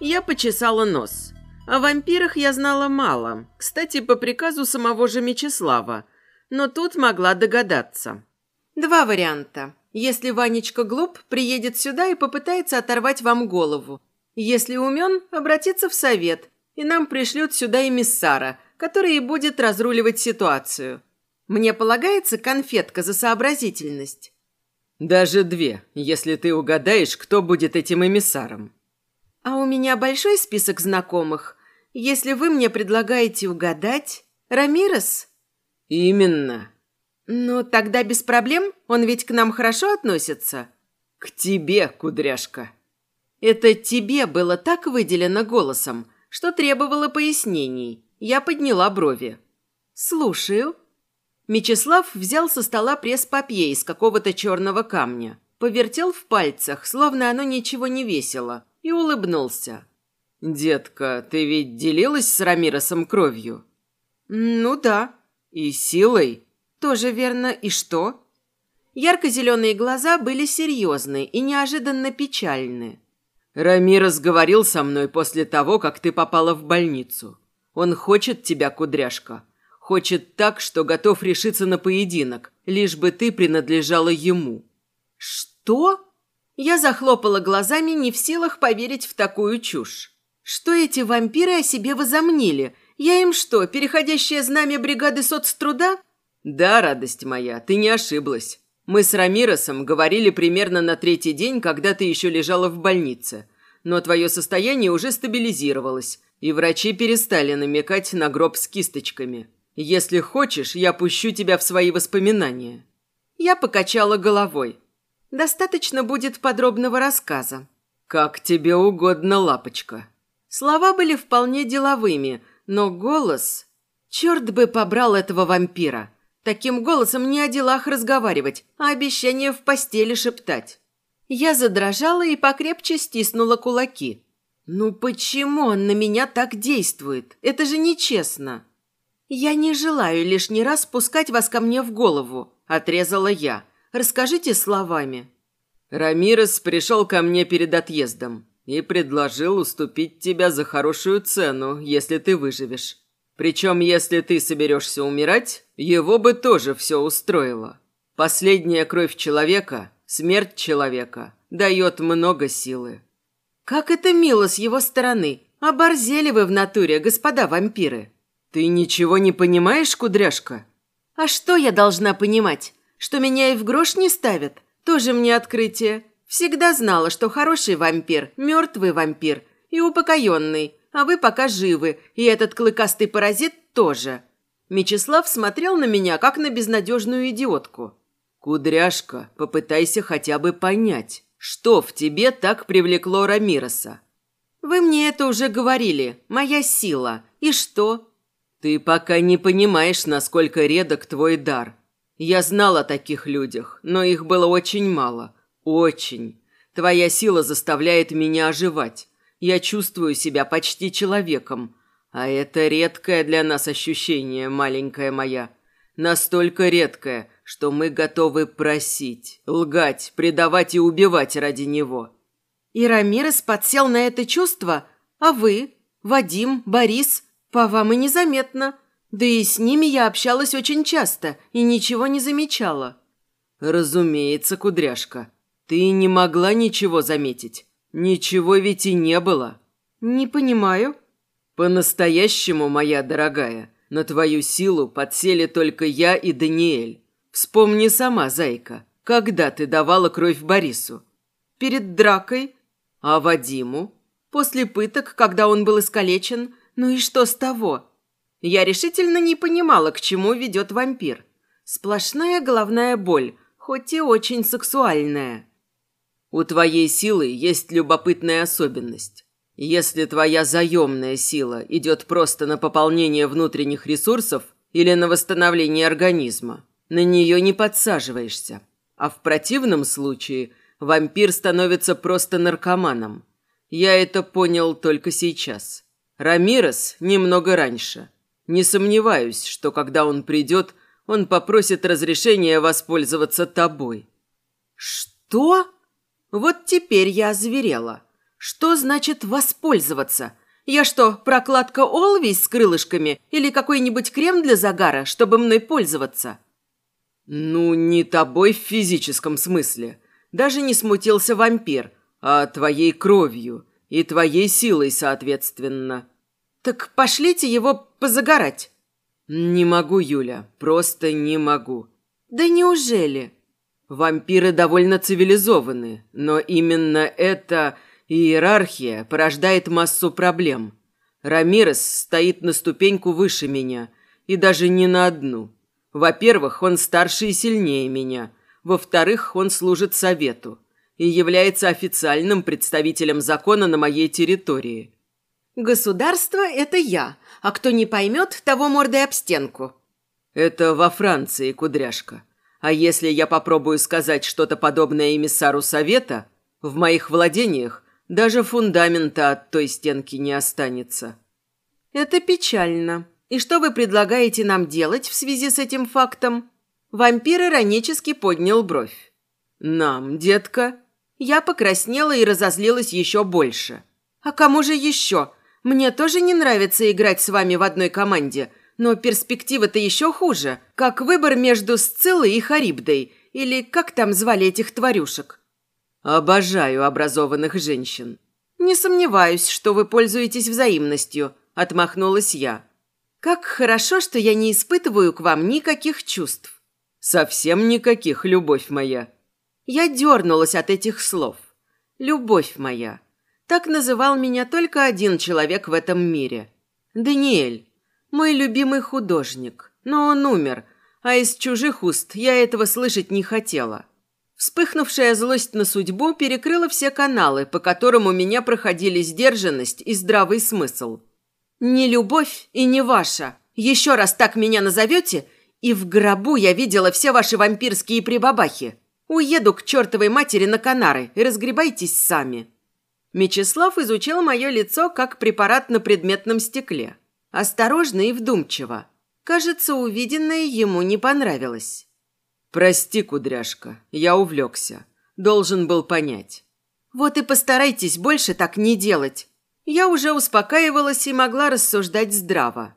Я почесала нос. О вампирах я знала мало. Кстати, по приказу самого же Мечислава. Но тут могла догадаться. Два варианта. Если Ванечка глуп, приедет сюда и попытается оторвать вам голову. Если умен, обратится в совет, и нам пришлют сюда эмиссара, который и будет разруливать ситуацию. Мне полагается конфетка за сообразительность. Даже две, если ты угадаешь, кто будет этим эмиссаром. А у меня большой список знакомых. Если вы мне предлагаете угадать... Рамирес? Именно. Ну, тогда без проблем. Он ведь к нам хорошо относится. К тебе, кудряшка. Это тебе было так выделено голосом, что требовало пояснений. Я подняла брови. Слушаю. Мечислав взял со стола пресс-папье из какого-то черного камня, повертел в пальцах, словно оно ничего не весило, и улыбнулся. «Детка, ты ведь делилась с Рамиросом кровью?» «Ну да». «И силой?» «Тоже верно. И что?» Ярко-зеленые глаза были серьезны и неожиданно печальны. «Рамирос говорил со мной после того, как ты попала в больницу. Он хочет тебя, кудряшка. Хочет так, что готов решиться на поединок, лишь бы ты принадлежала ему». «Что?» Я захлопала глазами, не в силах поверить в такую чушь. Что эти вампиры о себе возомнили? Я им что, переходящее знамя бригады соцтруда? Да, радость моя, ты не ошиблась. Мы с Рамиросом говорили примерно на третий день, когда ты еще лежала в больнице. Но твое состояние уже стабилизировалось, и врачи перестали намекать на гроб с кисточками. Если хочешь, я пущу тебя в свои воспоминания». Я покачала головой. «Достаточно будет подробного рассказа». «Как тебе угодно, лапочка». Слова были вполне деловыми, но голос... Черт бы побрал этого вампира. Таким голосом не о делах разговаривать, а обещание в постели шептать. Я задрожала и покрепче стиснула кулаки. «Ну почему он на меня так действует? Это же нечестно!» «Я не желаю лишний раз пускать вас ко мне в голову», – отрезала я. «Расскажите словами». Рамирес пришел ко мне перед отъездом и предложил уступить тебя за хорошую цену, если ты выживешь. Причем, если ты соберешься умирать, его бы тоже все устроило. Последняя кровь человека, смерть человека, дает много силы. Как это мило с его стороны. Оборзели вы в натуре, господа вампиры. Ты ничего не понимаешь, кудряшка? А что я должна понимать? Что меня и в грош не ставят? Тоже мне открытие. Всегда знала, что хороший вампир, мертвый вампир и упокоенный, а вы пока живы, и этот клыкастый паразит тоже». Мечислав смотрел на меня, как на безнадежную идиотку. «Кудряшка, попытайся хотя бы понять, что в тебе так привлекло Рамироса?» «Вы мне это уже говорили. Моя сила. И что?» «Ты пока не понимаешь, насколько редок твой дар. Я знал о таких людях, но их было очень мало. Очень. Твоя сила заставляет меня оживать. Я чувствую себя почти человеком. А это редкое для нас ощущение, маленькая моя. Настолько редкое, что мы готовы просить, лгать, предавать и убивать ради него. И Рамирес подсел на это чувство? А вы? Вадим, Борис? По вам и незаметно. Да и с ними я общалась очень часто и ничего не замечала. Разумеется, кудряшка. Ты не могла ничего заметить. Ничего ведь и не было. Не понимаю. По-настоящему, моя дорогая, на твою силу подсели только я и Даниэль. Вспомни сама, зайка, когда ты давала кровь Борису? Перед дракой. А Вадиму? После пыток, когда он был искалечен. Ну и что с того? Я решительно не понимала, к чему ведет вампир. Сплошная головная боль, хоть и очень сексуальная. У твоей силы есть любопытная особенность. Если твоя заемная сила идет просто на пополнение внутренних ресурсов или на восстановление организма, на нее не подсаживаешься. А в противном случае вампир становится просто наркоманом. Я это понял только сейчас. Рамирес немного раньше. Не сомневаюсь, что когда он придет, он попросит разрешения воспользоваться тобой. «Что?» Вот теперь я озверела. Что значит «воспользоваться»? Я что, прокладка Олвейс с крылышками или какой-нибудь крем для загара, чтобы мной пользоваться? Ну, не тобой в физическом смысле. Даже не смутился вампир, а твоей кровью и твоей силой, соответственно. Так пошлите его позагорать. Не могу, Юля, просто не могу. Да неужели? Вампиры довольно цивилизованы, но именно это Иерархия порождает массу проблем. Рамирес стоит на ступеньку выше меня, и даже не на одну. Во-первых, он старше и сильнее меня. Во-вторых, он служит совету и является официальным представителем закона на моей территории. Государство – это я, а кто не поймет, того мордой об стенку. Это во Франции, кудряшка. А если я попробую сказать что-то подобное эмиссару совета, в моих владениях даже фундамента от той стенки не останется. Это печально. И что вы предлагаете нам делать в связи с этим фактом? Вампир иронически поднял бровь. Нам, детка. Я покраснела и разозлилась еще больше. А кому же еще? Мне тоже не нравится играть с вами в одной команде, но перспектива-то еще хуже, как выбор между Сциллой и Харибдой, или как там звали этих тварюшек. Обожаю образованных женщин. Не сомневаюсь, что вы пользуетесь взаимностью, отмахнулась я. Как хорошо, что я не испытываю к вам никаких чувств. Совсем никаких, любовь моя. Я дернулась от этих слов. Любовь моя. Так называл меня только один человек в этом мире. Даниэль. Мой любимый художник. Но он умер, а из чужих уст я этого слышать не хотела. Вспыхнувшая злость на судьбу перекрыла все каналы, по которым у меня проходили сдержанность и здравый смысл. «Не любовь и не ваша. Еще раз так меня назовете, и в гробу я видела все ваши вампирские прибабахи. Уеду к чертовой матери на Канары и разгребайтесь сами». Мечислав изучил мое лицо как препарат на предметном стекле. Осторожно и вдумчиво. Кажется, увиденное ему не понравилось. «Прости, кудряшка, я увлекся. Должен был понять». «Вот и постарайтесь больше так не делать». Я уже успокаивалась и могла рассуждать здраво.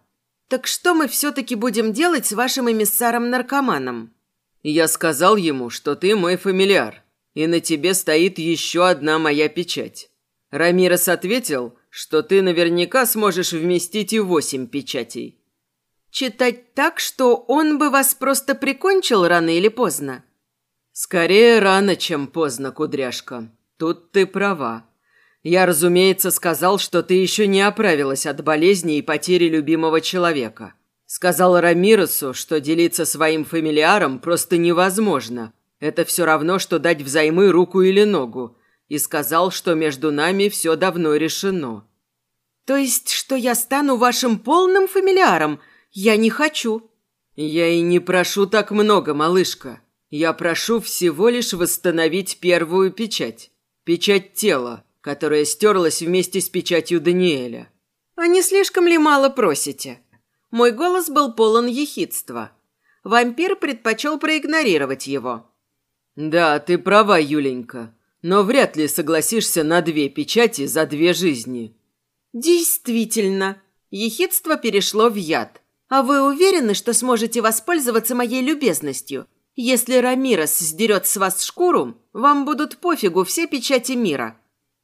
«Так что мы все-таки будем делать с вашим эмиссаром-наркоманом?» «Я сказал ему, что ты мой фамильяр, и на тебе стоит еще одна моя печать. Рамирес ответил, что ты наверняка сможешь вместить и восемь печатей. Читать так, что он бы вас просто прикончил рано или поздно? Скорее рано, чем поздно, кудряшка. Тут ты права. Я, разумеется, сказал, что ты еще не оправилась от болезни и потери любимого человека. Сказал Рамиросу, что делиться своим фамилиаром просто невозможно. Это все равно, что дать взаймы руку или ногу. И сказал, что между нами все давно решено. То есть, что я стану вашим полным фамилиаром – я не хочу». «Я и не прошу так много, малышка. Я прошу всего лишь восстановить первую печать. Печать тела, которая стерлась вместе с печатью Даниэля». «А не слишком ли мало просите?» Мой голос был полон ехидства. Вампир предпочел проигнорировать его. «Да, ты права, Юленька, но вряд ли согласишься на две печати за две жизни». «Действительно». Ехидство перешло в яд. А вы уверены, что сможете воспользоваться моей любезностью? Если Рамирос сдерет с вас шкуру, вам будут пофигу все печати мира».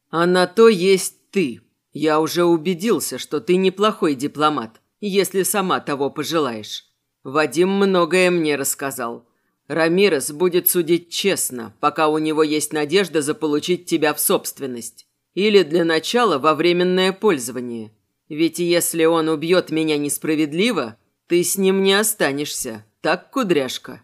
«А на то есть ты. Я уже убедился, что ты неплохой дипломат, если сама того пожелаешь. Вадим многое мне рассказал. Рамирес будет судить честно, пока у него есть надежда заполучить тебя в собственность. Или для начала во временное пользование. Ведь если он убьет меня несправедливо, ты с ним не останешься, так, кудряшка?»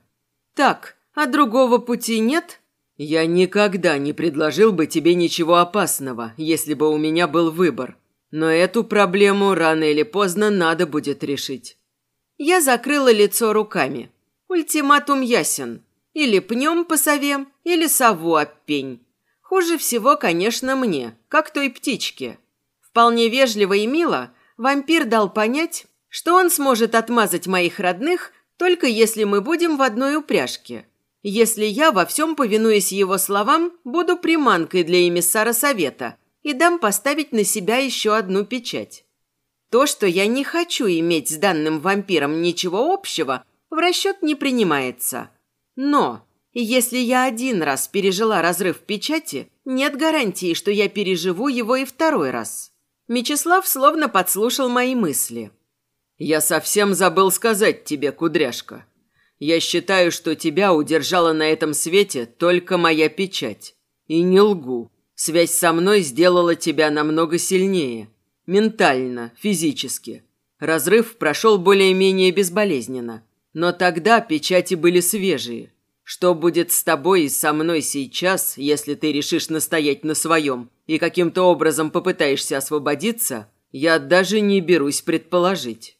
«Так, а другого пути нет?» «Я никогда не предложил бы тебе ничего опасного, если бы у меня был выбор. Но эту проблему рано или поздно надо будет решить». Я закрыла лицо руками. Ультиматум ясен. Или пнем по сове, или сову об пень. Хуже всего, конечно, мне, как той птичке. Вполне вежливо и мило вампир дал понять, что он сможет отмазать моих родных только если мы будем в одной упряжке. Если я во всем, повинуясь его словам, буду приманкой для эмиссара совета, и дам поставить на себя еще одну печать. То, что я не хочу иметь с данным вампиром ничего общего, в расчет не принимается. Но если я один раз пережила разрыв печати, нет гарантии, что я переживу его и второй раз. Мечислав словно подслушал мои мысли. «Я совсем забыл сказать тебе, кудряшка. Я считаю, что тебя удержала на этом свете только моя печать. И не лгу. Связь со мной сделала тебя намного сильнее. Ментально, физически. Разрыв прошел более-менее безболезненно. Но тогда печати были свежие. Что будет с тобой и со мной сейчас, если ты решишь настоять на своем и каким-то образом попытаешься освободиться, я даже не берусь предположить.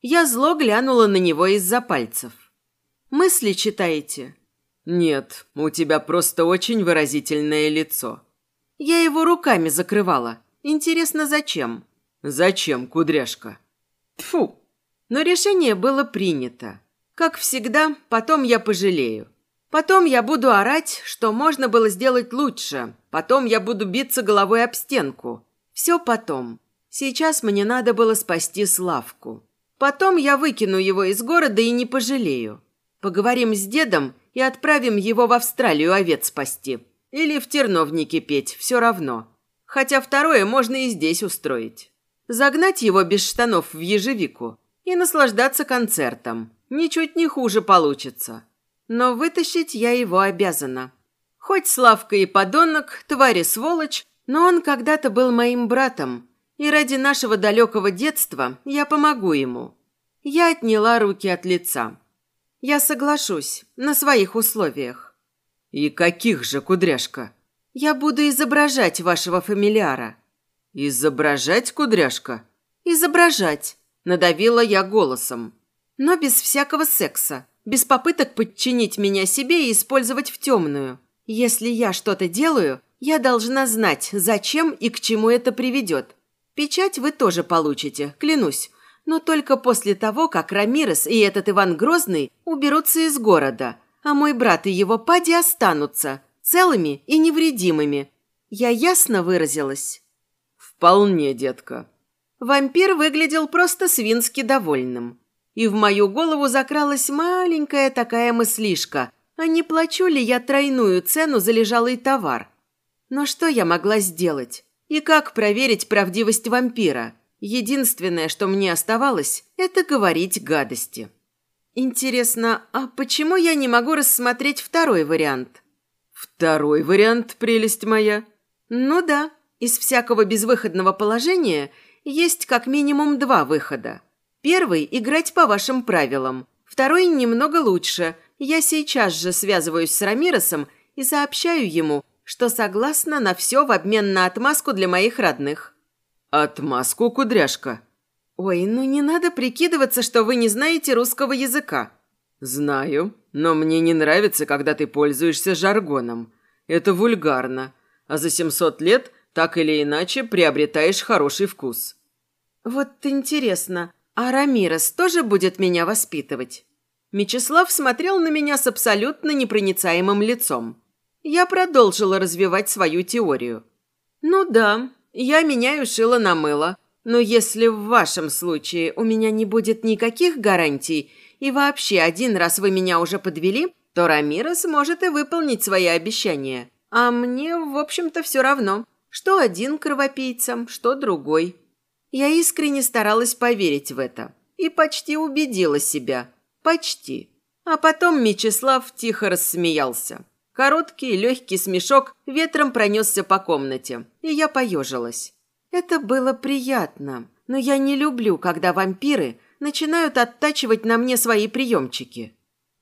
Я зло глянула на него из-за пальцев. «Мысли читаете?» «Нет, у тебя просто очень выразительное лицо». Я его руками закрывала. Интересно, зачем? Зачем, кудряшка? Тфу. Но решение было принято. Как всегда, потом я пожалею. Потом я буду орать, что можно было сделать лучше. Потом я буду биться головой об стенку. Все потом. Сейчас мне надо было спасти Славку. Потом я выкину его из города и не пожалею. Поговорим с дедом и отправим его в Австралию овец спасти. Или в терновнике петь, все равно. Хотя второе можно и здесь устроить. Загнать его без штанов в ежевику и наслаждаться концертом. Ничуть не хуже получится. Но вытащить я его обязана. Хоть Славка и подонок, тварь и сволочь, но он когда-то был моим братом, и ради нашего далекого детства я помогу ему. Я отняла руки от лица. Я соглашусь, на своих условиях. И каких же, кудряшка? Я буду изображать вашего фамилиара. Изображать, кудряшка? Изображать, надавила я голосом. Но без всякого секса без попыток подчинить меня себе и использовать в темную. Если я что-то делаю, я должна знать, зачем и к чему это приведет. Печать вы тоже получите, клянусь, но только после того, как Рамирес и этот Иван Грозный уберутся из города, а мой брат и его пади останутся целыми и невредимыми. Я ясно выразилась? Вполне, детка. Вампир выглядел просто свински довольным и в мою голову закралась маленькая такая мыслишка, а не плачу ли я тройную цену за лежалый товар? Но что я могла сделать? И как проверить правдивость вампира? Единственное, что мне оставалось, это говорить гадости. Интересно, а почему я не могу рассмотреть второй вариант? Второй вариант, прелесть моя? Ну да, из всякого безвыходного положения есть как минимум два выхода. Первый – играть по вашим правилам. Второй – немного лучше. Я сейчас же связываюсь с Рамиросом и сообщаю ему, что согласна на все в обмен на отмазку для моих родных. Отмазку, кудряшка? Ой, ну не надо прикидываться, что вы не знаете русского языка. Знаю, но мне не нравится, когда ты пользуешься жаргоном. Это вульгарно. А за 700 лет так или иначе приобретаешь хороший вкус. Вот интересно, а Рамирес тоже будет меня воспитывать? Мечислав смотрел на меня с абсолютно непроницаемым лицом. Я продолжила развивать свою теорию. Ну да, я меняю шило на мыло, но если в вашем случае у меня не будет никаких гарантий, и вообще один раз вы меня уже подвели, то Рамирес может и выполнить свои обещания. А мне, в общем-то, все равно, что один кровопийцам, что другой. Я искренне старалась поверить в это и почти убедила себя. Почти. А потом Мечислав тихо рассмеялся. Короткий, легкий смешок ветром пронесся по комнате, и я поежилась. Это было приятно, но я не люблю, когда вампиры начинают оттачивать на мне свои приемчики.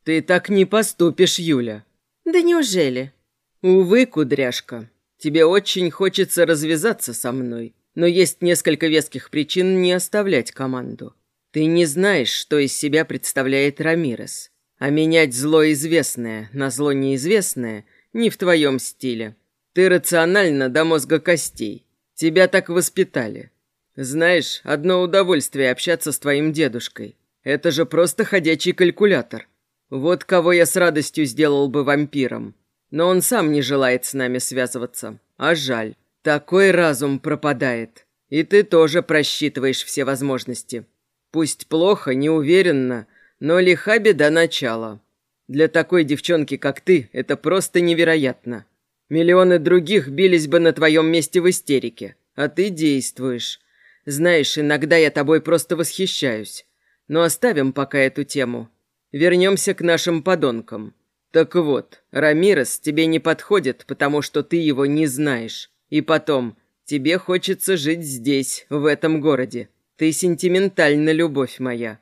«Ты так не поступишь, Юля». «Да неужели?» «Увы, кудряшка, тебе очень хочется развязаться со мной но есть несколько веских причин не оставлять команду. Ты не знаешь, что из себя представляет Рамирес. А менять зло известное на зло неизвестное не в твоем стиле. Ты рационально до мозга костей. Тебя так воспитали. Знаешь, одно удовольствие общаться с твоим дедушкой. Это же просто ходячий калькулятор. Вот кого я с радостью сделал бы вампиром. Но он сам не желает с нами связываться. А жаль. Такой разум пропадает. И ты тоже просчитываешь все возможности. Пусть плохо, неуверенно, но лиха беда начала. Для такой девчонки, как ты, это просто невероятно. Миллионы других бились бы на твоем месте в истерике, а ты действуешь. Знаешь, иногда я тобой просто восхищаюсь. Но оставим пока эту тему. Вернемся к нашим подонкам. Так вот, Рамирес тебе не подходит, потому что ты его не знаешь. И потом, тебе хочется жить здесь, в этом городе. Ты сентиментальна, любовь моя.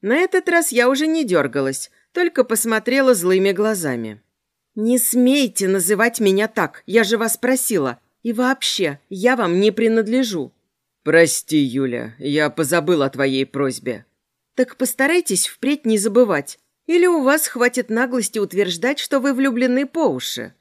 На этот раз я уже не дергалась, только посмотрела злыми глазами. «Не смейте называть меня так, я же вас просила. И вообще, я вам не принадлежу». «Прости, Юля, я позабыл о твоей просьбе». «Так постарайтесь впредь не забывать. Или у вас хватит наглости утверждать, что вы влюблены по уши».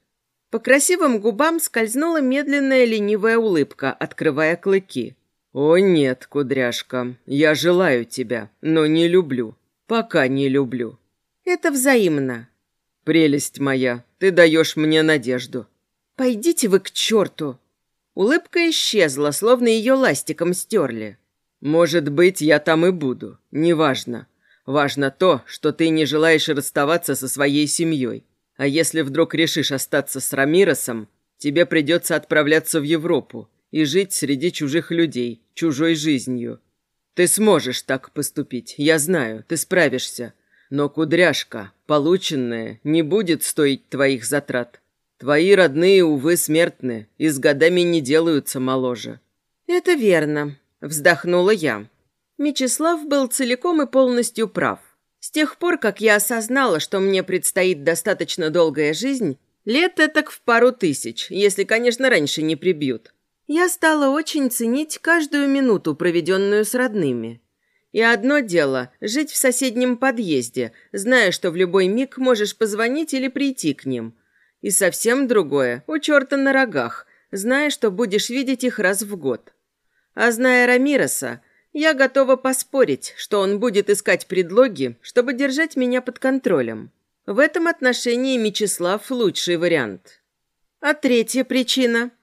По красивым губам скользнула медленная ленивая улыбка, открывая клыки. «О нет, кудряшка, я желаю тебя, но не люблю. Пока не люблю». «Это взаимно». «Прелесть моя, ты даешь мне надежду». «Пойдите вы к черту!» Улыбка исчезла, словно ее ластиком стерли. «Может быть, я там и буду. Неважно. Важно то, что ты не желаешь расставаться со своей семьей. А если вдруг решишь остаться с Рамиросом, тебе придется отправляться в Европу и жить среди чужих людей, чужой жизнью. Ты сможешь так поступить, я знаю, ты справишься. Но, кудряшка, полученное не будет стоить твоих затрат. Твои родные, увы, смертны и с годами не делаются моложе». «Это верно», — вздохнула я. Мечислав был целиком и полностью прав. С тех пор, как я осознала, что мне предстоит достаточно долгая жизнь, лет так в пару тысяч, если, конечно, раньше не прибьют, я стала очень ценить каждую минуту, проведенную с родными. И одно дело – жить в соседнем подъезде, зная, что в любой миг можешь позвонить или прийти к ним. И совсем другое – у черта на рогах, зная, что будешь видеть их раз в год. А зная Рамироса, я готова поспорить, что он будет искать предлоги, чтобы держать меня под контролем. В этом отношении Мечислав – лучший вариант. А третья причина –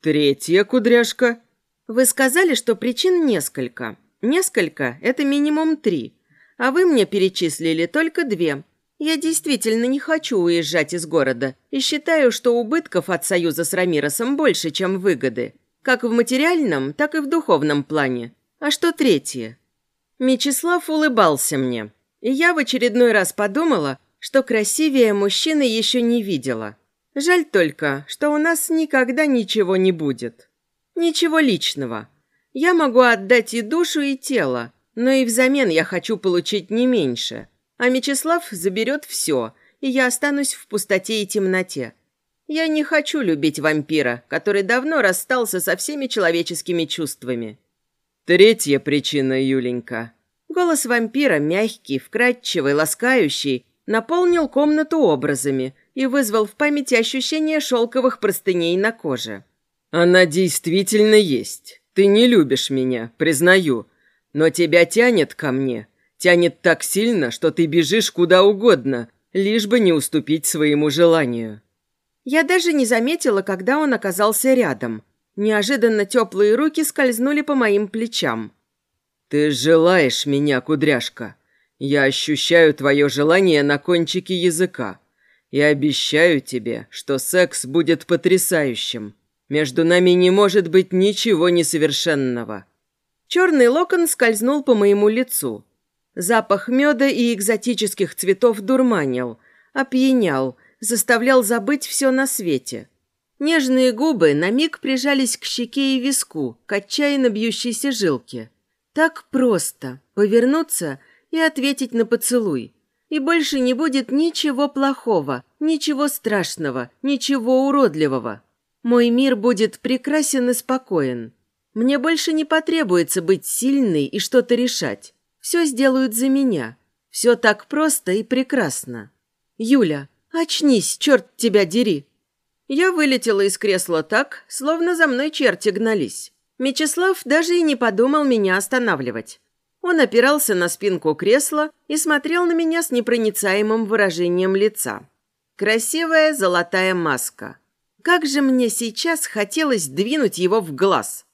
Третья кудряшка. Вы сказали, что причин несколько. Несколько – это минимум три. А вы мне перечислили только две. Я действительно не хочу уезжать из города и считаю, что убытков от союза с Рамиросом больше, чем выгоды. Как в материальном, так и в духовном плане. А что третье? Мечислав улыбался мне. И я в очередной раз подумала, что красивее мужчины еще не видела. Жаль только, что у нас никогда ничего не будет. Ничего личного. Я могу отдать и душу, и тело, но и взамен я хочу получить не меньше. А Мечислав заберет все, и я останусь в пустоте и темноте. Я не хочу любить вампира, который давно расстался со всеми человеческими чувствами. Третья причина, Юленька. Голос вампира, мягкий, вкрадчивый, ласкающий, наполнил комнату образами – и вызвал в памяти ощущение шелковых простыней на коже. «Она действительно есть. Ты не любишь меня, признаю. Но тебя тянет ко мне. Тянет так сильно, что ты бежишь куда угодно, лишь бы не уступить своему желанию». Я даже не заметила, когда он оказался рядом. Неожиданно теплые руки скользнули по моим плечам. «Ты желаешь меня, кудряшка. Я ощущаю твое желание на кончике языка. И обещаю тебе, что секс будет потрясающим. Между нами не может быть ничего несовершенного». Черный локон скользнул по моему лицу. Запах меда и экзотических цветов дурманил, опьянял, заставлял забыть все на свете. Нежные губы на миг прижались к щеке и виску, к отчаянно бьющейся жилке. Так просто повернуться и ответить на поцелуй – и больше не будет ничего плохого, ничего страшного, ничего уродливого. Мой мир будет прекрасен и спокоен. Мне больше не потребуется быть сильной и что-то решать. Все сделают за меня. Все так просто и прекрасно. Юля, очнись, черт тебя дери. Я вылетела из кресла так, словно за мной черти гнались. Мечислав даже и не подумал меня останавливать. Он опирался на спинку кресла и смотрел на меня с непроницаемым выражением лица. Красивая золотая маска. Как же мне сейчас хотелось двинуть его в глаз.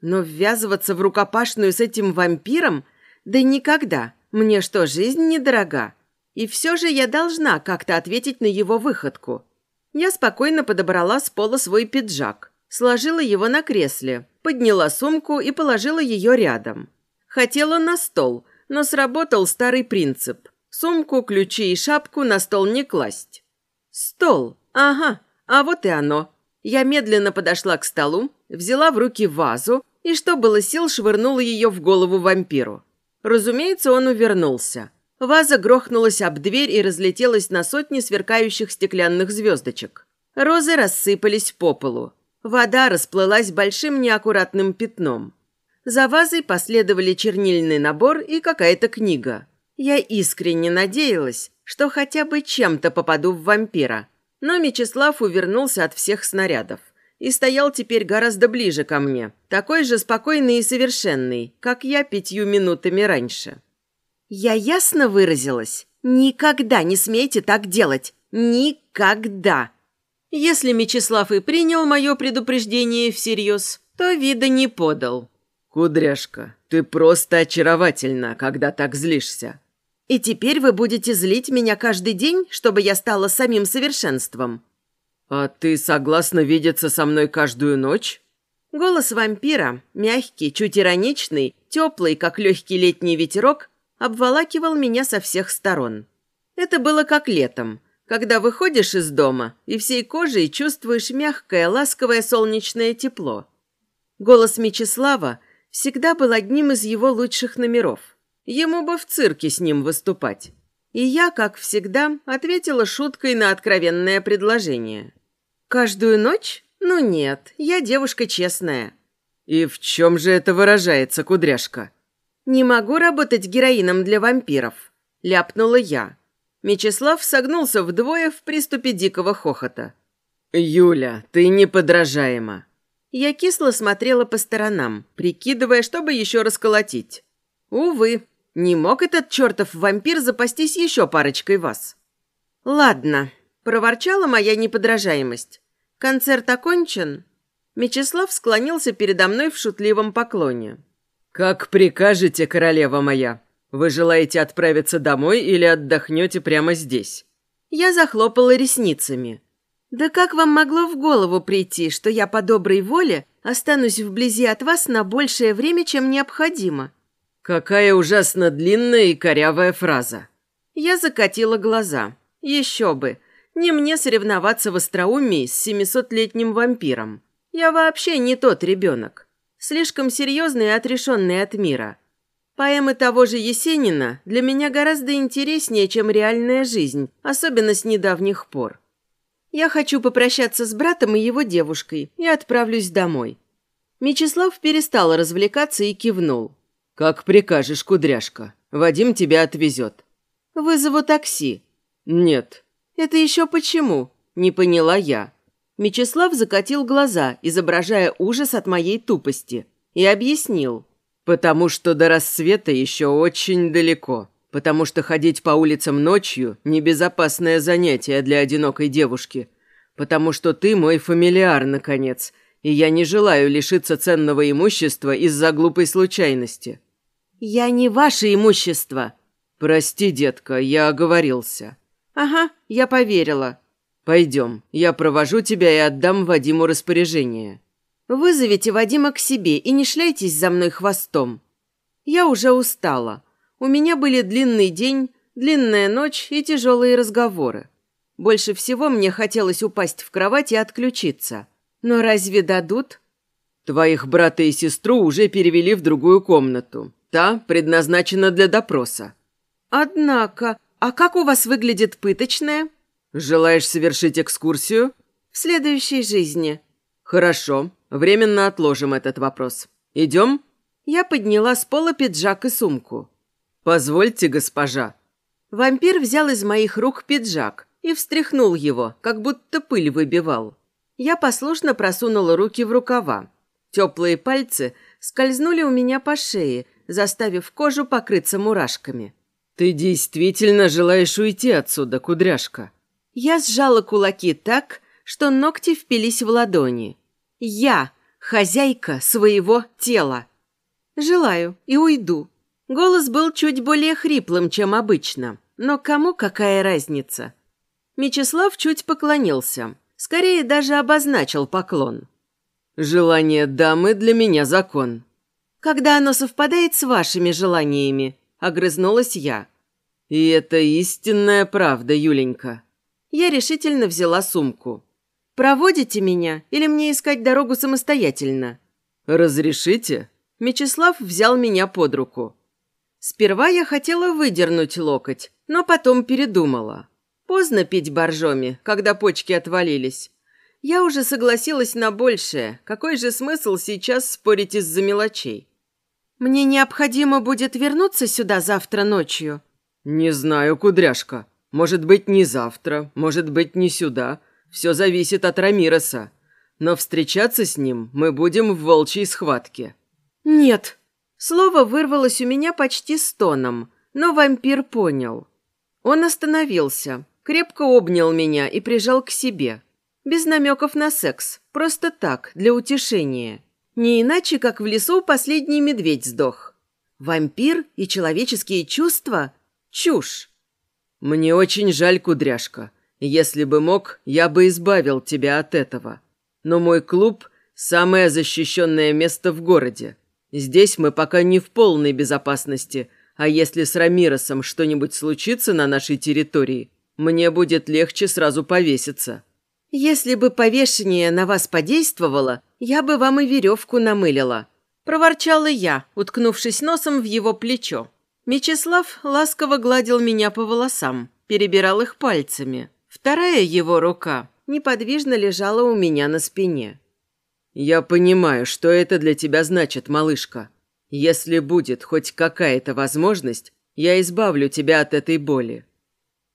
Но ввязываться в рукопашную с этим вампиром? Да никогда. Мне что, жизнь недорога? И все же я должна как-то ответить на его выходку. Я спокойно подобрала с пола свой пиджак, сложила его на кресле, подняла сумку и положила ее рядом. Хотела на стол, но сработал старый принцип. Сумку, ключи и шапку на стол не класть. Стол. Ага, а вот и оно. Я медленно подошла к столу, взяла в руки вазу и, что было сил, швырнула ее в голову вампиру. Разумеется, он увернулся. Ваза грохнулась об дверь и разлетелась на сотни сверкающих стеклянных звездочек. Розы рассыпались по полу. Вода расплылась большим неаккуратным пятном. За вазой последовали чернильный набор и какая-то книга. Я искренне надеялась, что хотя бы чем-то попаду в вампира. Но Мечислав увернулся от всех снарядов и стоял теперь гораздо ближе ко мне, такой же спокойный и совершенный, как я пятью минутами раньше. Я ясно выразилась? Никогда не смейте так делать. Никогда. Если Мечислав и принял мое предупреждение всерьез, то вида не подал. «Кудряшка, ты просто очаровательна, когда так злишься». «И теперь вы будете злить меня каждый день, чтобы я стала самим совершенством?» «А ты согласна видеться со мной каждую ночь?» Голос вампира, мягкий, чуть ироничный, теплый, как легкий летний ветерок, обволакивал меня со всех сторон. Это было как летом, когда выходишь из дома и всей кожей чувствуешь мягкое, ласковое солнечное тепло. Голос Мечислава всегда был одним из его лучших номеров. Ему бы в цирке с ним выступать. И я, как всегда, ответила шуткой на откровенное предложение. «Каждую ночь? Ну нет, я девушка честная». «И в чем же это выражается, кудряшка?» «Не могу работать героином для вампиров», – ляпнула я. Мечислав согнулся вдвое в приступе дикого хохота. «Юля, ты неподражаема». Я кисло смотрела по сторонам, прикидывая, чтобы еще расколотить. Увы, не мог этот чертов вампир запастись еще парочкой вас. «Ладно», – проворчала моя неподражаемость. «Концерт окончен?» Мечислав склонился передо мной в шутливом поклоне. «Как прикажете, королева моя. Вы желаете отправиться домой или отдохнете прямо здесь?» Я захлопала ресницами. «Да как вам могло в голову прийти, что я по доброй воле останусь вблизи от вас на большее время, чем необходимо?» Какая ужасно длинная и корявая фраза. Я закатила глаза. Еще бы. Не мне соревноваться в остроумии с семисотлетним вампиром. Я вообще не тот ребенок. Слишком серьезный и отрешенный от мира. Поэмы того же Есенина для меня гораздо интереснее, чем реальная жизнь, особенно с недавних пор. Я хочу попрощаться с братом и его девушкой и отправлюсь домой. Мечислав перестал развлекаться и кивнул. «Как прикажешь, кудряшка. Вадим тебя отвезет». «Вызову такси». «Нет». «Это еще почему?» Не поняла я. Мечислав закатил глаза, изображая ужас от моей тупости, и объяснил. «Потому что до рассвета еще очень далеко. Потому что ходить по улицам ночью – небезопасное занятие для одинокой девушки. Потому что ты мой фамилиар, наконец, и я не желаю лишиться ценного имущества из-за глупой случайности. «Я не ваше имущество». «Прости, детка, я оговорился». «Ага, я поверила». «Пойдем, я провожу тебя и отдам Вадиму распоряжение». «Вызовите Вадима к себе и не шляйтесь за мной хвостом». Я уже устала. У меня были длинный день, длинная ночь и тяжелые разговоры. Больше всего мне хотелось упасть в кровать и отключиться. Но разве дадут? Твоих брата и сестру уже перевели в другую комнату. Та предназначена для допроса. Однако, а как у вас выглядит пыточная? Желаешь совершить экскурсию? В следующей жизни. Хорошо, временно отложим этот вопрос. Идем? Я подняла с пола пиджак и сумку. Позвольте, госпожа. Вампир взял из моих рук пиджак и встряхнул его, как будто пыль выбивал. Я послушно просунула руки в рукава. Теплые пальцы скользнули у меня по шее, заставив кожу покрыться мурашками. «Ты действительно желаешь уйти отсюда, кудряшка?» Я сжала кулаки так, что ногти впились в ладони. Я хозяйка своего тела. Желаю и уйду. Голос был чуть более хриплым, чем обычно. Но кому какая разница? Мечислав чуть поклонился. Скорее даже обозначил поклон. «Желание дамы для меня закон». «Когда оно совпадает с вашими желаниями», — огрызнулась я. «И это истинная правда, Юленька». Я решительно взяла сумку. «Проводите меня или мне искать дорогу самостоятельно?» «Разрешите?» Мечислав взял меня под руку. Сперва я хотела выдернуть локоть, но потом передумала. Поздно пить боржоми, когда почки отвалились. Я уже согласилась на большее. Какой же смысл сейчас спорить из-за мелочей? Мне необходимо будет вернуться сюда завтра ночью. Не знаю, кудряшка. Может быть, не завтра, может быть, не сюда. Все зависит от Рамироса. Но встречаться с ним мы будем в волчьей схватке. Нет. Слово вырвалось у меня почти стоном, но вампир понял. Он остановился, крепко обнял меня и прижал к себе. Без намеков на секс, просто так, для утешения. Не иначе, как в лесу последний медведь сдох. Вампир и человеческие чувства – чушь. Мне очень жаль, кудряшка. Если бы мог, я бы избавил тебя от этого. Но мой клуб – самое защищенное место в городе. Здесь мы пока не в полной безопасности, а если с Рамиросом что-нибудь случится на нашей территории, мне будет легче сразу повеситься. «Если бы повешение на вас подействовало, я бы вам и веревку намылила», – проворчала я, уткнувшись носом в его плечо. Мечислав ласково гладил меня по волосам, перебирал их пальцами. Вторая его рука неподвижно лежала у меня на спине. «Я понимаю, что это для тебя значит, малышка. Если будет хоть какая-то возможность, я избавлю тебя от этой боли».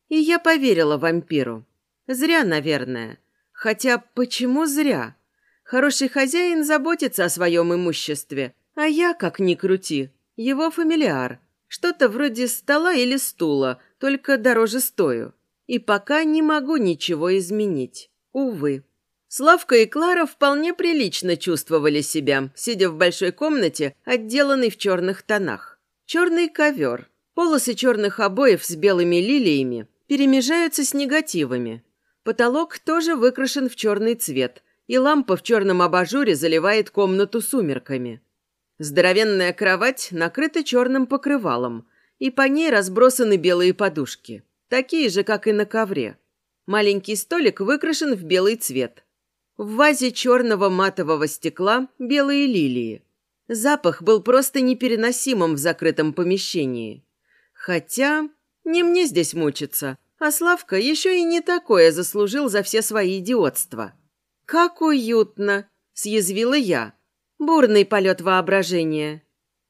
И я поверила вампиру. Зря, наверное. Хотя почему зря? Хороший хозяин заботится о своем имуществе, а я, как ни крути, его фамилиар. Что-то вроде стола или стула, только дороже стою. И пока не могу ничего изменить. Увы. Славка и Клара вполне прилично чувствовали себя, сидя в большой комнате, отделанной в черных тонах. Черный ковер, полосы черных обоев с белыми лилиями перемежаются с негативами, Потолок тоже выкрашен в черный цвет, и лампа в черном абажуре заливает комнату сумерками. Здоровенная кровать накрыта черным покрывалом, и по ней разбросаны белые подушки, такие же, как и на ковре. Маленький столик выкрашен в белый цвет. В вазе черного матового стекла белые лилии. Запах был просто непереносимым в закрытом помещении. Хотя не мне здесь мучиться – а Славка еще и не такое заслужил за все свои идиотства. «Как уютно!» – съязвила я. Бурный полет воображения.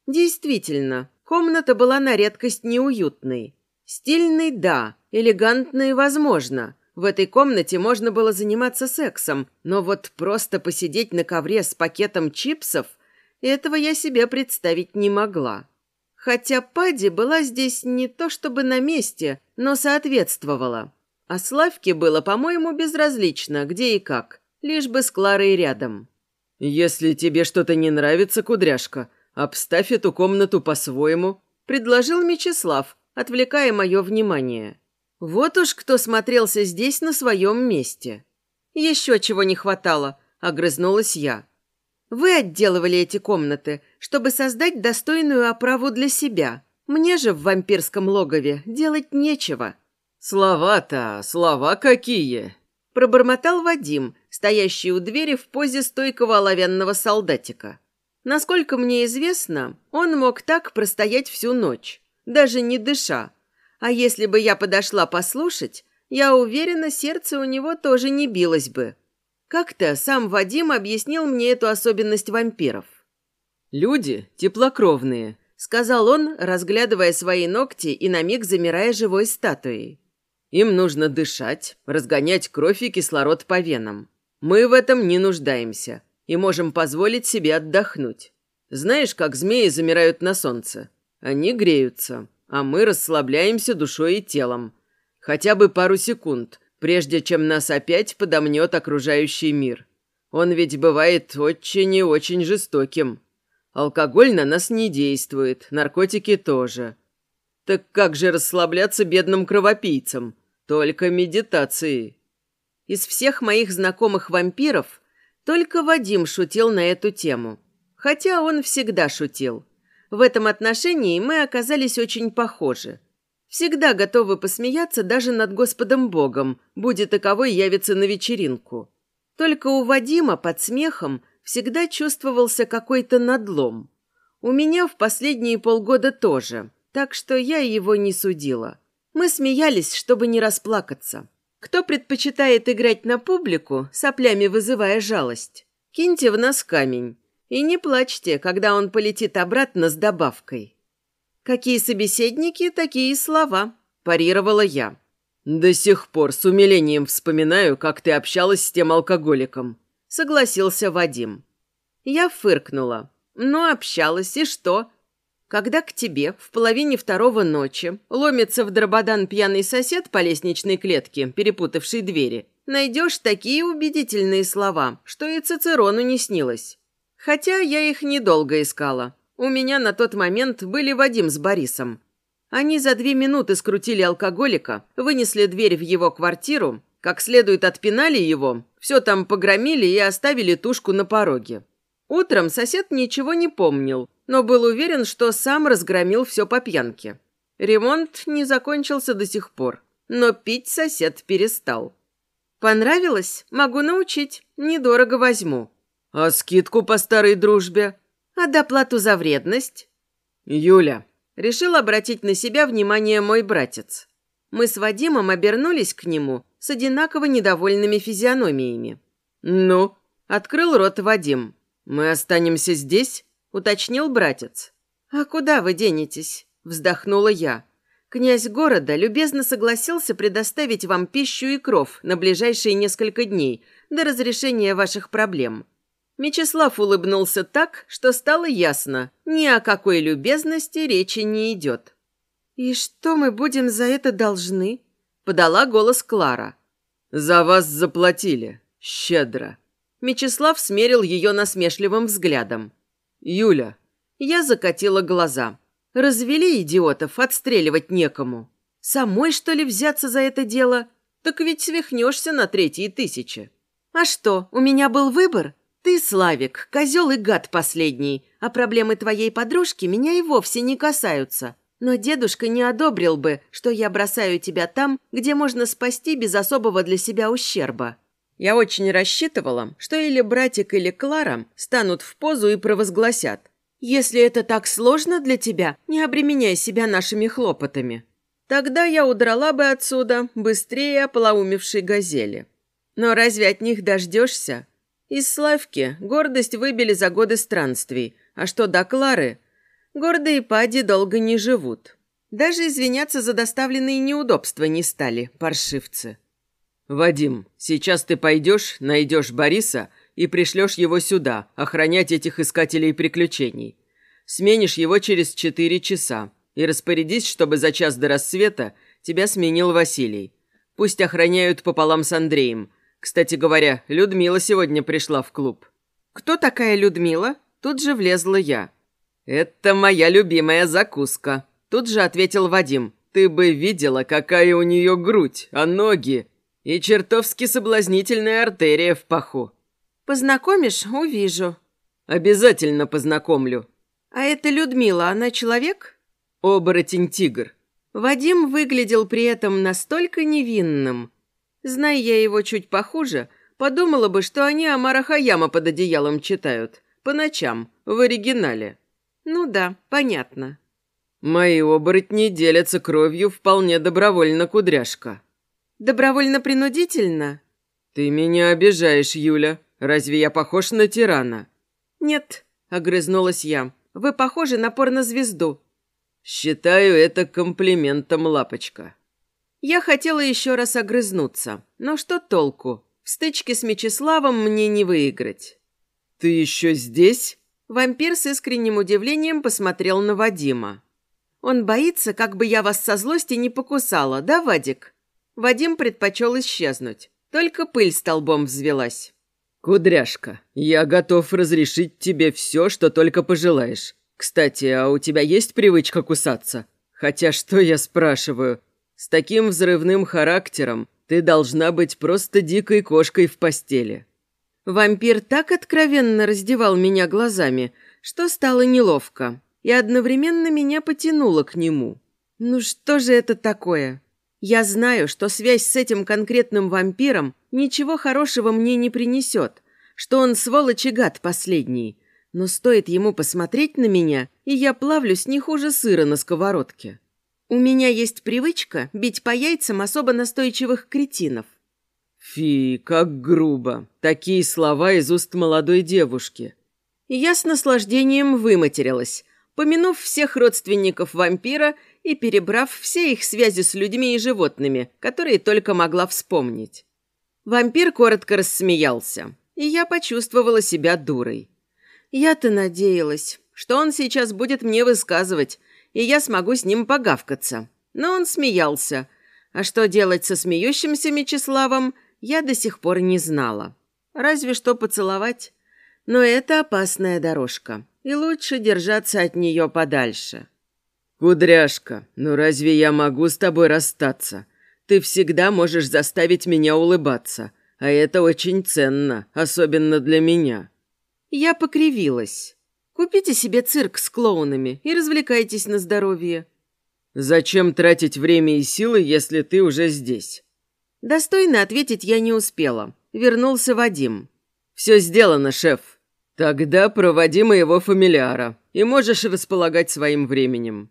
Действительно, комната была на редкость неуютной. Стильный – да, элегантный – возможно. В этой комнате можно было заниматься сексом, но вот просто посидеть на ковре с пакетом чипсов – этого я себе представить не могла. Хотя Пади была здесь не то чтобы на месте, но соответствовала. А Славке было, по-моему, безразлично, где и как, лишь бы с Кларой рядом. «Если тебе что-то не нравится, кудряшка, обставь эту комнату по-своему», – предложил Мечислав, отвлекая мое внимание. Вот уж кто смотрелся здесь на своем месте. Еще чего не хватало, огрызнулась я. Вы отделывали эти комнаты, чтобы создать достойную оправу для себя. Мне же в вампирском логове делать нечего». «Слова-то, слова какие!» Пробормотал Вадим, стоящий у двери в позе стойкого оловянного солдатика. Насколько мне известно, он мог так простоять всю ночь, даже не дыша. А если бы я подошла послушать, я уверена, сердце у него тоже не билось бы. Как-то сам Вадим объяснил мне эту особенность вампиров. «Люди теплокровные», — сказал он, разглядывая свои ногти и на миг замирая живой статуей. «Им нужно дышать, разгонять кровь и кислород по венам. Мы в этом не нуждаемся и можем позволить себе отдохнуть. Знаешь, как змеи замирают на солнце? Они греются, а мы расслабляемся душой и телом. Хотя бы пару секунд, прежде чем нас опять подомнет окружающий мир. Он ведь бывает очень и очень жестоким. Алкоголь на нас не действует, наркотики тоже. Так как же расслабляться бедным кровопийцам? Только медитации. Из всех моих знакомых вампиров только Вадим шутил на эту тему. Хотя он всегда шутил. В этом отношении мы оказались очень похожи. Всегда готовы посмеяться даже над Господом Богом, будет таковой явиться на вечеринку. Только у Вадима под смехом всегда чувствовался какой-то надлом. У меня в последние полгода тоже, так что я его не судила. Мы смеялись, чтобы не расплакаться. Кто предпочитает играть на публику, соплями вызывая жалость, киньте в нас камень. И не плачьте, когда он полетит обратно с добавкой. Какие собеседники, такие слова, парировала я. До сих пор с умилением вспоминаю, как ты общалась с тем алкоголиком, согласился Вадим. Я фыркнула. Ну, общалась, и что? Когда к тебе в половине второго ночи ломится в дрободан пьяный сосед по лестничной клетке, перепутавший двери, найдешь такие убедительные слова, что и Цицерону не снилось. Хотя я их недолго искала. У меня на тот момент были Вадим с Борисом. Они за две минуты скрутили алкоголика, вынесли дверь в его квартиру, как следует отпинали его, все там погромили и оставили тушку на пороге. Утром сосед ничего не помнил, но был уверен, что сам разгромил все по пьянке. Ремонт не закончился до сих пор, но пить сосед перестал. Понравилось? Могу научить, недорого возьму. А скидку по старой дружбе? А доплату за вредность? Юля. Решил обратить на себя внимание мой братец. Мы с Вадимом обернулись к нему с одинаково недовольными физиономиями. «Ну?» – открыл рот Вадим. «Мы останемся здесь?» – уточнил братец. «А куда вы денетесь?» – вздохнула я. «Князь города любезно согласился предоставить вам пищу и кров на ближайшие несколько дней до разрешения ваших проблем». Мечислав улыбнулся так, что стало ясно, ни о какой любезности речи не идет. «И что мы будем за это должны?» – подала голос Клара. «За вас заплатили. Щедро». Мечислав смерил ее насмешливым взглядом. «Юля». Я закатила глаза. «Развели идиотов, отстреливать некому. Самой, что ли, взяться за это дело? Так ведь свихнешься на третьей тысячи. А что, у меня был выбор? Ты, Славик, козел и гад последний, а проблемы твоей подружки меня и вовсе не касаются. Но дедушка не одобрил бы, что я бросаю тебя там, где можно спасти без особого для себя ущерба. Я очень рассчитывала, что или братик, или Клара станут в позу и провозгласят. «Если это так сложно для тебя, не обременяй себя нашими хлопотами». Тогда я удрала бы отсюда быстрее ополоумевшей газели. Но разве от них дождешься? Из Славки гордость выбили за годы странствий, а что до Клары? Гордые пади долго не живут. Даже извиняться за доставленные неудобства не стали, паршивцы. «Вадим, сейчас ты пойдешь, найдешь Бориса и пришлешь его сюда, охранять этих искателей приключений. Сменишь его через четыре часа и распорядись, чтобы за час до рассвета тебя сменил Василий. Пусть охраняют пополам с Андреем. Кстати говоря, Людмила сегодня пришла в клуб». «Кто такая Людмила?» Тут же влезла я. «Это моя любимая закуска», тут же ответил Вадим. «Ты бы видела, какая у нее грудь, а ноги...» И чертовски соблазнительная артерия в паху. Познакомишь? Увижу. Обязательно познакомлю. А это Людмила, она человек? Оборотень-тигр. Вадим выглядел при этом настолько невинным. Зная я его чуть похуже, подумала бы, что они Амара Хаяма под одеялом читают. По ночам, в оригинале. Ну да, понятно. Мои оборотни делятся кровью вполне добровольно, кудряшка. Добровольно-принудительно? Ты меня обижаешь, Юля. Разве я похож на тирана? Нет, огрызнулась я. Вы похожи на порнозвезду. Считаю это комплиментом, лапочка. Я хотела еще раз огрызнуться, но что толку? В стычке с Мечиславом мне не выиграть. Ты еще здесь? Вампир с искренним удивлением посмотрел на Вадима. Он боится, как бы я вас со злости не покусала, да, Вадик? Вадим предпочел исчезнуть. Только пыль столбом взвелась. «Кудряшка, я готов разрешить тебе все, что только пожелаешь. Кстати, а у тебя есть привычка кусаться? Хотя что я спрашиваю? С таким взрывным характером ты должна быть просто дикой кошкой в постели». Вампир так откровенно раздевал меня глазами, что стало неловко, и одновременно меня потянуло к нему. Ну что же это такое? Я знаю, что связь с этим конкретным вампиром ничего хорошего мне не принесет, что он сволочь и гад последний. Но стоит ему посмотреть на меня, и я плавлюсь не хуже сыра на сковородке. У меня есть привычка бить по яйцам особо настойчивых кретинов. Фи, как грубо. Такие слова из уст молодой девушки. Я с наслаждением выматерилась, помянув всех родственников вампира и перебрав все их связи с людьми и животными, которые только могла вспомнить. Вампир коротко рассмеялся, и я почувствовала себя дурой. Я-то надеялась, что он сейчас будет мне высказывать, и я смогу с ним погавкаться. Но он смеялся, а что делать со смеющимся Мечиславом, я до сих пор не знала. Разве что поцеловать. Но это опасная дорожка, и лучше держаться от нее подальше. «Кудряшка, ну разве я могу с тобой расстаться? Ты всегда можешь заставить меня улыбаться, а это очень ценно, особенно для меня». Я покривилась. «Купите себе цирк с клоунами и развлекайтесь на здоровье». «Зачем тратить время и силы, если ты уже здесь?» Достойно ответить я не успела. Вернулся Вадим. «Все сделано, шеф. Тогда проводи моего фамилиара, и можешь располагать своим временем».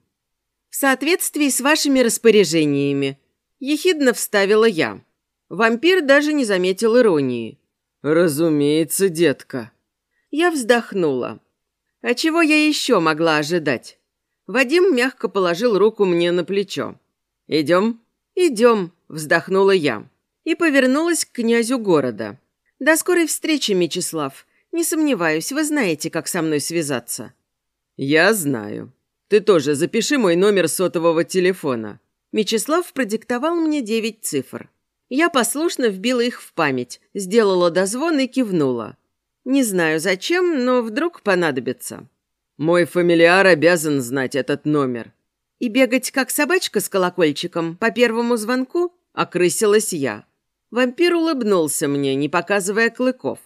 «В соответствии с вашими распоряжениями», Ехидно вставила я. Вампир даже не заметил иронии. «Разумеется, детка». Я вздохнула. А чего я еще могла ожидать? Вадим мягко положил руку мне на плечо. «Идем?» «Идем», — вздохнула я. И повернулась к князю города. «До скорой встречи, Мечислав. Не сомневаюсь, вы знаете, как со мной связаться». «Я знаю. Ты тоже запиши мой номер сотового телефона. Мечислав продиктовал мне девять цифр. Я послушно вбила их в память, сделала дозвон и кивнула. Не знаю зачем, но вдруг понадобится. Мой фамилиар обязан знать этот номер. И бегать как собачка с колокольчиком по первому звонку окрысилась я. Вампир улыбнулся мне, не показывая клыков.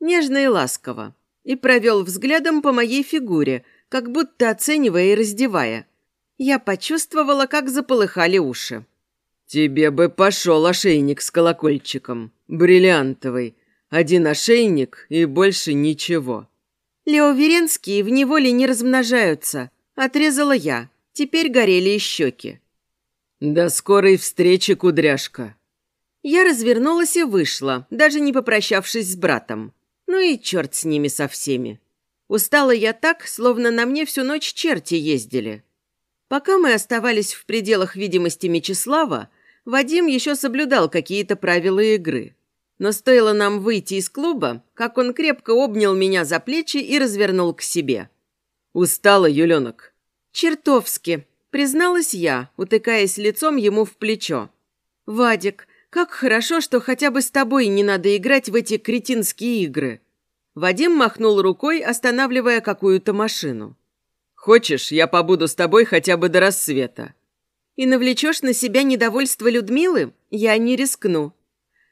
Нежно и ласково. И провел взглядом по моей фигуре, как будто оценивая и раздевая. Я почувствовала, как заполыхали уши. «Тебе бы пошел ошейник с колокольчиком. Бриллиантовый. Один ошейник и больше ничего». «Лео Веренские в неволе не размножаются», — отрезала я. Теперь горели и щеки. «До скорой встречи, кудряшка». Я развернулась и вышла, даже не попрощавшись с братом. Ну и черт с ними со всеми. Устала я так, словно на мне всю ночь черти ездили. Пока мы оставались в пределах видимости Мечислава, Вадим еще соблюдал какие-то правила игры. Но стоило нам выйти из клуба, как он крепко обнял меня за плечи и развернул к себе. «Устала, Юленок?» «Чертовски», — призналась я, утыкаясь лицом ему в плечо. «Вадик, как хорошо, что хотя бы с тобой не надо играть в эти кретинские игры». Вадим махнул рукой, останавливая какую-то машину. Хочешь, я побуду с тобой хотя бы до рассвета?» «И навлечешь на себя недовольство Людмилы? Я не рискну».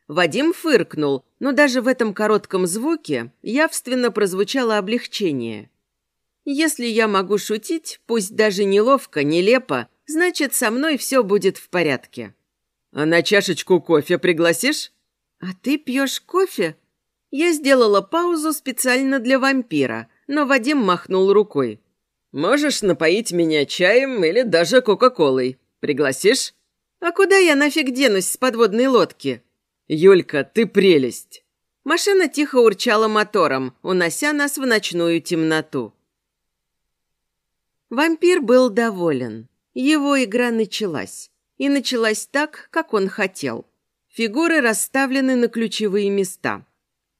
Вадим фыркнул, но даже в этом коротком звуке явственно прозвучало облегчение. «Если я могу шутить, пусть даже неловко, нелепо, значит, со мной все будет в порядке». «А на чашечку кофе пригласишь?» «А ты пьешь кофе?» Я сделала паузу специально для вампира, но Вадим махнул рукой. Можешь напоить меня чаем или даже кока-колой. Пригласишь? А куда я нафиг денусь с подводной лодки? Юлька, ты прелесть. Машина тихо урчала мотором, унося нас в ночную темноту. Вампир был доволен. Его игра началась. И началась так, как он хотел. Фигуры расставлены на ключевые места.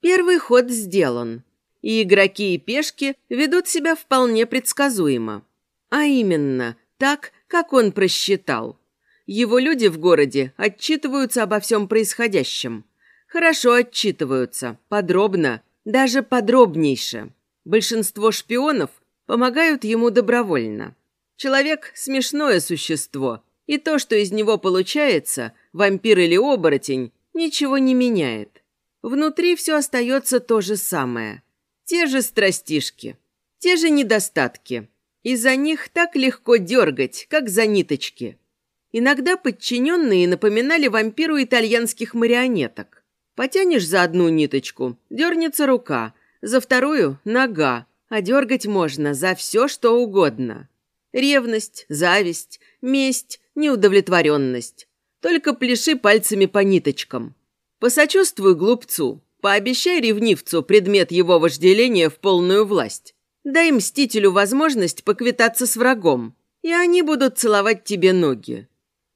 Первый ход сделан и игроки и пешки ведут себя вполне предсказуемо. А именно, так, как он просчитал. Его люди в городе отчитываются обо всем происходящем. Хорошо отчитываются, подробно, даже подробнейше. Большинство шпионов помогают ему добровольно. Человек – смешное существо, и то, что из него получается, вампир или оборотень, ничего не меняет. Внутри все остается то же самое. Те же страстишки, те же недостатки. И за них так легко дергать, как за ниточки. Иногда подчиненные напоминали вампиру итальянских марионеток. Потянешь за одну ниточку, дернется рука, за вторую – нога, а дергать можно за все, что угодно. Ревность, зависть, месть, неудовлетворенность. Только пляши пальцами по ниточкам. Посочувствуй глупцу, пообещай ревнивцу предмет его вожделения в полную власть. Дай мстителю возможность поквитаться с врагом, и они будут целовать тебе ноги.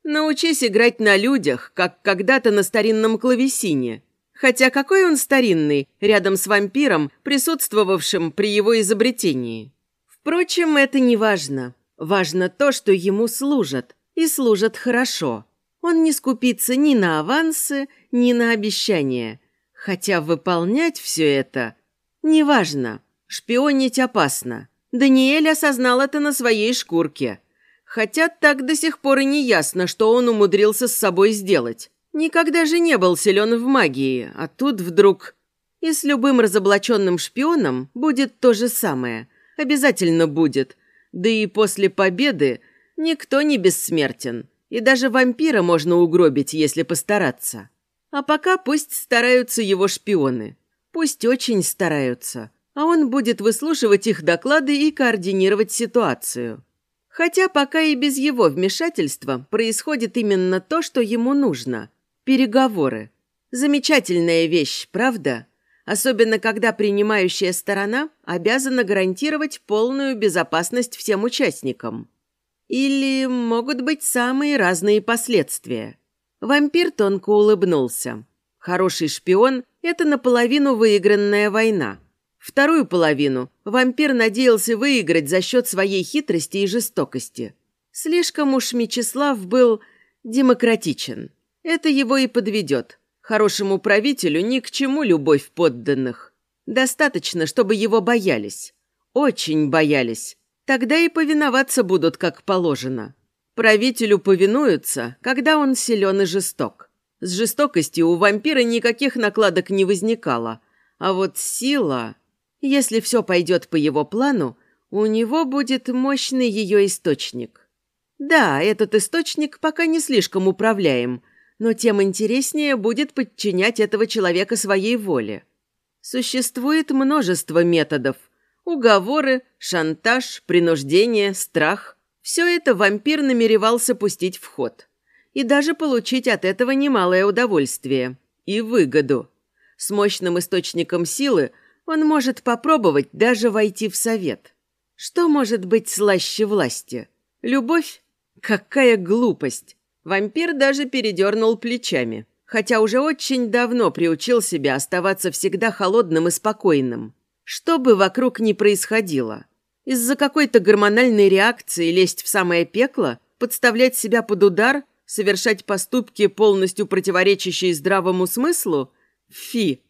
Научись играть на людях, как когда-то на старинном клавесине. Хотя какой он старинный, рядом с вампиром, присутствовавшим при его изобретении. Впрочем, это не важно. Важно то, что ему служат, и служат хорошо. Он не скупится ни на авансы, ни на обещания. Хотя выполнять все это неважно. Шпионить опасно. Даниэль осознал это на своей шкурке. Хотя так до сих пор и не ясно, что он умудрился с собой сделать. Никогда же не был силен в магии, а тут вдруг... И с любым разоблаченным шпионом будет то же самое. Обязательно будет. Да и после победы никто не бессмертен. И даже вампира можно угробить, если постараться. А пока пусть стараются его шпионы. Пусть очень стараются. А он будет выслушивать их доклады и координировать ситуацию. Хотя пока и без его вмешательства происходит именно то, что ему нужно. Переговоры. Замечательная вещь, правда? Особенно, когда принимающая сторона обязана гарантировать полную безопасность всем участникам. Или могут быть самые разные последствия. Вампир тонко улыбнулся. Хороший шпион – это наполовину выигранная война. Вторую половину вампир надеялся выиграть за счет своей хитрости и жестокости. Слишком уж Мечислав был демократичен. Это его и подведет. Хорошему правителю ни к чему любовь подданных. Достаточно, чтобы его боялись. Очень боялись. Тогда и повиноваться будут, как положено. Правителю повинуются, когда он силен и жесток. С жестокостью у вампира никаких накладок не возникало. А вот сила... Если все пойдет по его плану, у него будет мощный ее источник. Да, этот источник пока не слишком управляем, но тем интереснее будет подчинять этого человека своей воле. Существует множество методов. Уговоры, шантаж, принуждение, страх. Все это вампир намеревался пустить в ход. И даже получить от этого немалое удовольствие. И выгоду. С мощным источником силы – он может попробовать даже войти в совет. Что может быть слаще власти? Любовь? Какая глупость! Вампир даже передернул плечами, хотя уже очень давно приучил себя оставаться всегда холодным и спокойным. Что бы вокруг ни происходило. Из-за какой-то гормональной реакции лезть в самое пекло, подставлять себя под удар, совершать поступки, полностью противоречащие здравому смыслу? Фи!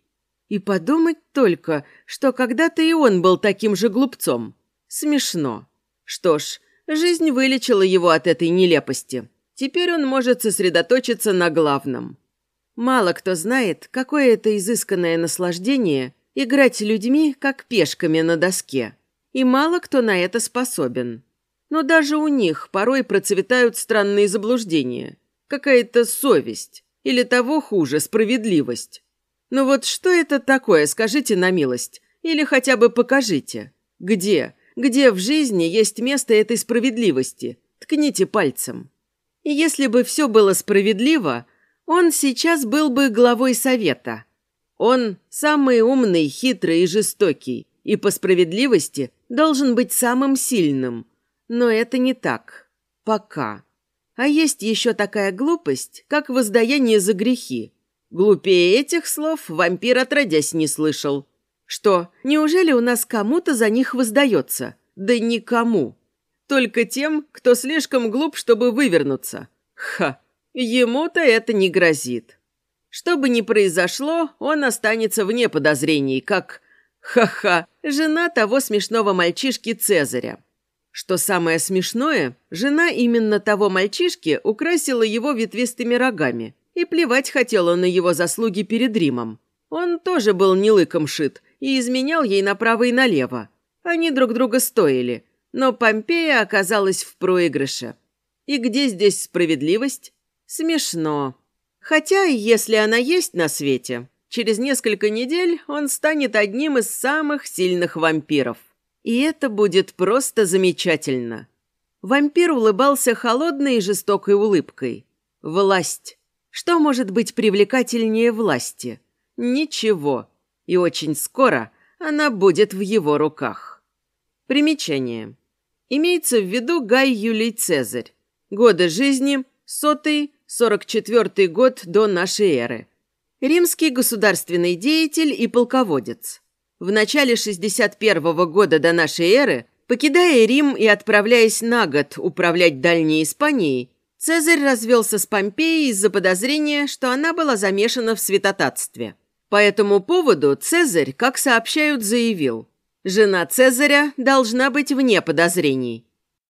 И подумать только, что когда-то и он был таким же глупцом. Смешно. Что ж, жизнь вылечила его от этой нелепости. Теперь он может сосредоточиться на главном. Мало кто знает, какое это изысканное наслаждение играть людьми, как пешками на доске. И мало кто на это способен. Но даже у них порой процветают странные заблуждения. Какая-то совесть. Или того хуже, справедливость. Ну вот что это такое, скажите на милость? Или хотя бы покажите. Где? Где в жизни есть место этой справедливости? Ткните пальцем. И если бы все было справедливо, он сейчас был бы главой совета. Он самый умный, хитрый и жестокий, и по справедливости должен быть самым сильным. Но это не так. Пока. А есть еще такая глупость, как воздаяние за грехи. Глупее этих слов вампир отродясь не слышал. Что, неужели у нас кому-то за них воздается? Да никому. Только тем, кто слишком глуп, чтобы вывернуться. Ха, ему-то это не грозит. Что бы ни произошло, он останется вне подозрений, как, ха-ха, жена того смешного мальчишки Цезаря. Что самое смешное, жена именно того мальчишки украсила его ветвистыми рогами, и плевать хотел он на его заслуги перед Римом. Он тоже был не лыком шит и изменял ей направо и налево. Они друг друга стоили, но Помпея оказалась в проигрыше. И где здесь справедливость? Смешно. Хотя, если она есть на свете, через несколько недель он станет одним из самых сильных вампиров. И это будет просто замечательно. Вампир улыбался холодной и жестокой улыбкой. Власть. Что может быть привлекательнее власти? Ничего. И очень скоро она будет в его руках. Примечание. Имеется в виду Гай Юлий Цезарь. Годы жизни – сотый, 44 год до нашей эры. Римский государственный деятель и полководец. В начале 61 года до нашей эры, покидая Рим и отправляясь на год управлять Дальней Испанией, Цезарь развелся с Помпеей из-за подозрения, что она была замешана в святотатстве. По этому поводу Цезарь, как сообщают, заявил, «Жена Цезаря должна быть вне подозрений».